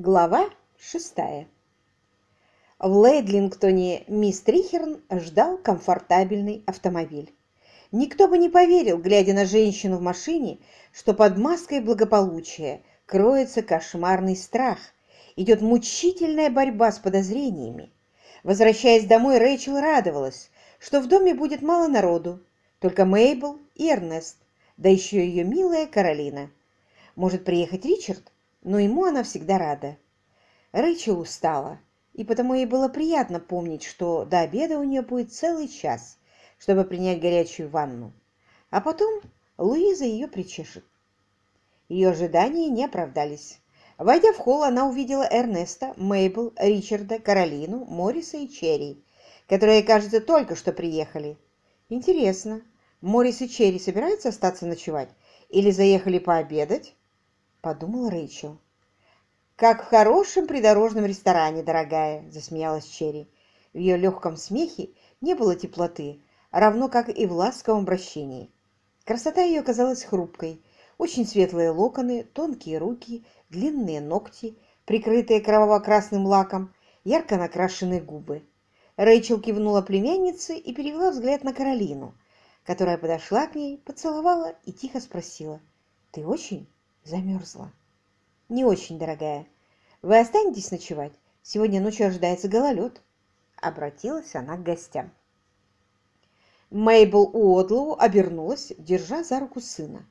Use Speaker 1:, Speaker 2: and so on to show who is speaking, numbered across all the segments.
Speaker 1: Глава шестая. В Лейдлингтоне мисс Трихерн ждал комфортабельный автомобиль. Никто бы не поверил, глядя на женщину в машине, что под маской благополучия кроется кошмарный страх, идет мучительная борьба с подозрениями. Возвращаясь домой, Рэйчел радовалась, что в доме будет мало народу, только Мейбл и Эрнест, да еще ее милая Каролина. Может приехать Ричард? Но ему она всегда рада. Рэйчел устала, и потому ей было приятно помнить, что до обеда у нее будет целый час, чтобы принять горячую ванну. А потом Луиза ее причешет. Ее ожидания не оправдались. Войдя в холл, она увидела Эрнеста, Мейбл, Ричарда, Каролину, Морриса и Черри, которые, кажется, только что приехали. Интересно, Моррис и Черри собираются остаться ночевать или заехали пообедать? — подумала Рэйчел. «Как в хорошем придорожном ресторане, дорогая!» — засмеялась Черри. В ее легком смехе не было теплоты, равно как и в ласковом обращении. Красота ее казалась хрупкой. Очень светлые локоны, тонкие руки, длинные ногти, прикрытые кроваво-красным лаком, ярко накрашенные губы. Рэйчел кивнула племяннице и перевела взгляд на Каролину, которая подошла к ней, поцеловала и тихо спросила. «Ты очень Замерзла. Не очень, дорогая. Вы останетесь ночевать? Сегодня ночью ожидается гололед. Обратилась она к гостям. Мейбл Уодлоу обернулась, держа за руку сына.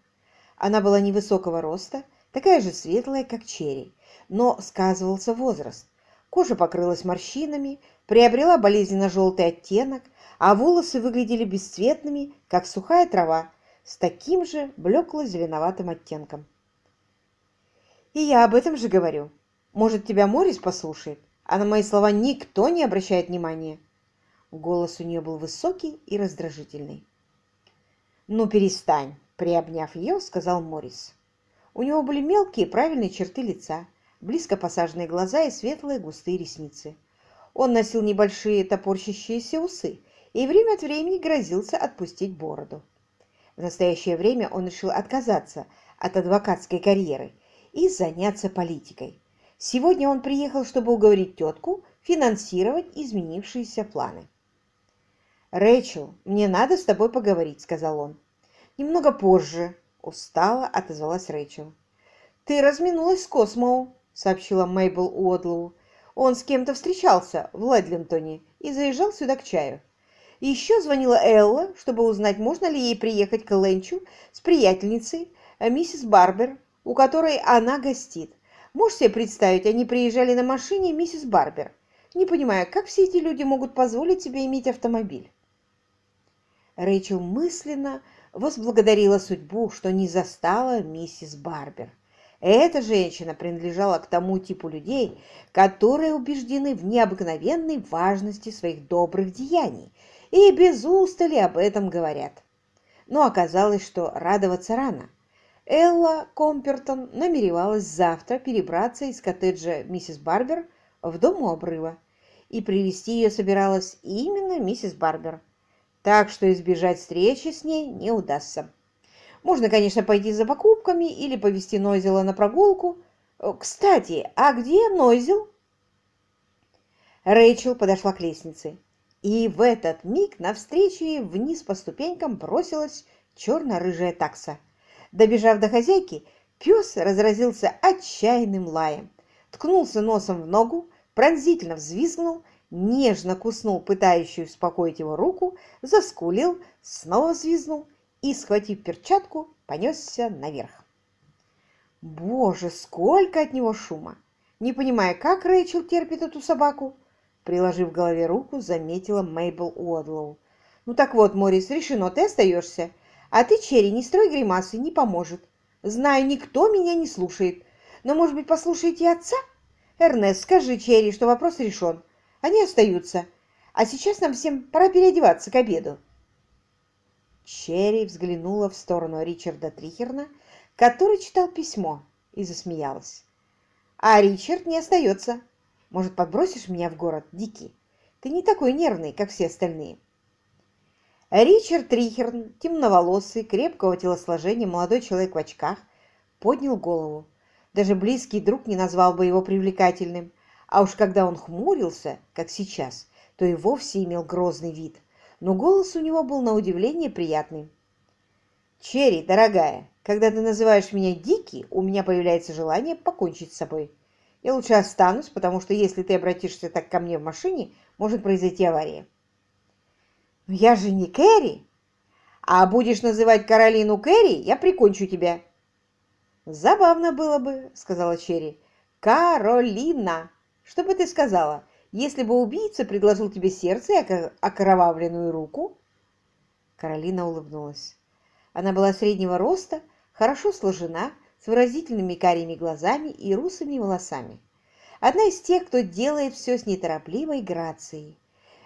Speaker 1: Она была невысокого роста, такая же светлая, как черри, но сказывался возраст. Кожа покрылась морщинами, приобрела болезненно-желтый оттенок, а волосы выглядели бесцветными, как сухая трава, с таким же блекло-зеленоватым оттенком. И я об этом же говорю. Может, тебя Морис послушает, а на мои слова никто не обращает внимания. Голос у нее был высокий и раздражительный. «Ну, перестань!» – приобняв ее, сказал Морис. У него были мелкие правильные черты лица, близко посаженные глаза и светлые густые ресницы. Он носил небольшие топорщащиеся усы и время от времени грозился отпустить бороду. В настоящее время он решил отказаться от адвокатской карьеры – и заняться политикой. Сегодня он приехал, чтобы уговорить тетку финансировать изменившиеся планы. «Рэйчел, мне надо с тобой поговорить», — сказал он. «Немного позже», — устало отозвалась Рэйчел. «Ты разминулась с Космоу», — сообщила Мейбл Уодлоу. «Он с кем-то встречался в Ледлинтоне и заезжал сюда к чаю. Еще звонила Элла, чтобы узнать, можно ли ей приехать к Ленчу с приятельницей, миссис Барбер, у которой она гостит. Можешь себе представить, они приезжали на машине миссис Барбер. Не понимаю, как все эти люди могут позволить себе иметь автомобиль? Рэйчел мысленно возблагодарила судьбу, что не застала миссис Барбер. Эта женщина принадлежала к тому типу людей, которые убеждены в необыкновенной важности своих добрых деяний и без устали об этом говорят. Но оказалось, что радоваться рано. Элла Компертон намеревалась завтра перебраться из коттеджа миссис Барбер в дом у обрыва, и привести ее собиралась именно миссис Барбер, так что избежать встречи с ней не удастся. Можно, конечно, пойти за покупками или повезти Нойзела на прогулку. Кстати, а где Нойзел? Рэйчел подошла к лестнице, и в этот миг навстречу ей вниз по ступенькам бросилась черно-рыжая такса. Добежав до хозяйки, пес разразился отчаянным лаем, ткнулся носом в ногу, пронзительно взвизгнул, нежно куснул пытающую успокоить его руку, заскулил, снова взвизгнул и, схватив перчатку, понесся наверх. Боже, сколько от него шума! Не понимая, как Рэйчел терпит эту собаку, приложив к голове руку, заметила Мейбл Уодлоу. «Ну так вот, Морис, решено, ты остаешься. А ты, Черри, не строй гримасы, не поможет. Знаю, никто меня не слушает. Но, может быть, послушаете отца? Эрнест, скажи Черри, что вопрос решен. Они остаются. А сейчас нам всем пора переодеваться к обеду. Черри взглянула в сторону Ричарда Трихерна, который читал письмо, и засмеялась. «А Ричард не остается. Может, подбросишь меня в город, Дики? Ты не такой нервный, как все остальные». Ричард Рихерн, темноволосый, крепкого телосложения молодой человек в очках, поднял голову. Даже близкий друг не назвал бы его привлекательным. А уж когда он хмурился, как сейчас, то и вовсе имел грозный вид. Но голос у него был на удивление приятный. «Черри, дорогая, когда ты называешь меня Дики, у меня появляется желание покончить с собой. Я лучше останусь, потому что если ты обратишься так ко мне в машине, может произойти авария». «Но я же не Кэрри!» «А будешь называть Каролину Кэрри, я прикончу тебя!» «Забавно было бы», — сказала Черри. «Каролина! Что бы ты сказала, если бы убийца предложил тебе сердце и окровавленную руку?» Каролина улыбнулась. Она была среднего роста, хорошо сложена, с выразительными карими глазами и русыми волосами. Одна из тех, кто делает все с неторопливой грацией.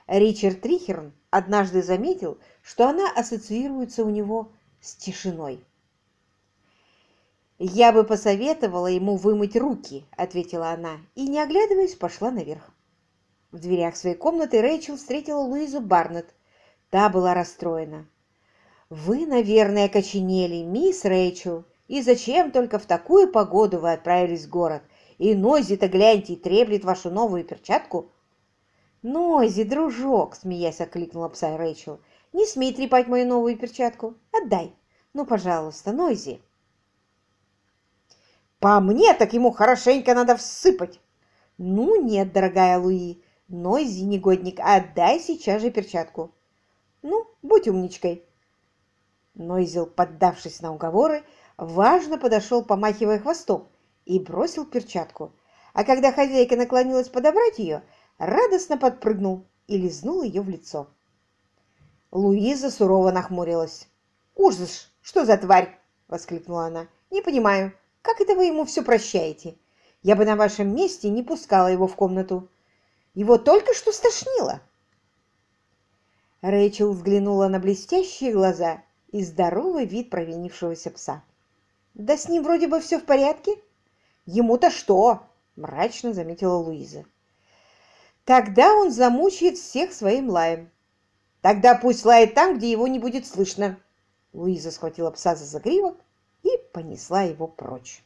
Speaker 1: Ричард Трихерн однажды заметил, что она ассоциируется у него с тишиной. «Я бы посоветовала ему вымыть руки», — ответила она, и, не оглядываясь, пошла наверх. В дверях своей комнаты Рэйчел встретила Луизу Барнетт. Та была расстроена. «Вы, наверное, окоченели, мисс Рэйчел, и зачем только в такую погоду вы отправились в город? И Нойзи-то, гляньте, треплет вашу новую перчатку». «Нойзи, дружок!» — смеясь окликнула пса Рэйчел. «Не смей трепать мою новую перчатку. Отдай. Ну, пожалуйста, Нойзи». По мне, так ему хорошенько надо всыпать. Ну нет, дорогая Луи, Нойзи, негодник, отдай сейчас же перчатку. Ну, будь умничкой. Нойзел, поддавшись на уговоры, важно подошел, помахивая хвостом, и бросил перчатку. А когда хозяйка наклонилась подобрать ее, радостно подпрыгнул и лизнул ее в лицо. Луиза сурово нахмурилась. «Ужас! Что за тварь?» — воскликнула она. «Не понимаю, как это вы ему все прощаете? Я бы на вашем месте не пускала его в комнату. Его только что стошнило. Рэйчел взглянула на блестящие глаза и здоровый вид провинившегося пса. «Да с ним вроде бы все в порядке». «Ему-то что?» – мрачно заметила Луиза. «Тогда он замучает всех своим лаем». «Тогда пусть лает там, где его не будет слышно». Луиза схватила пса за загривок и понесла его прочь.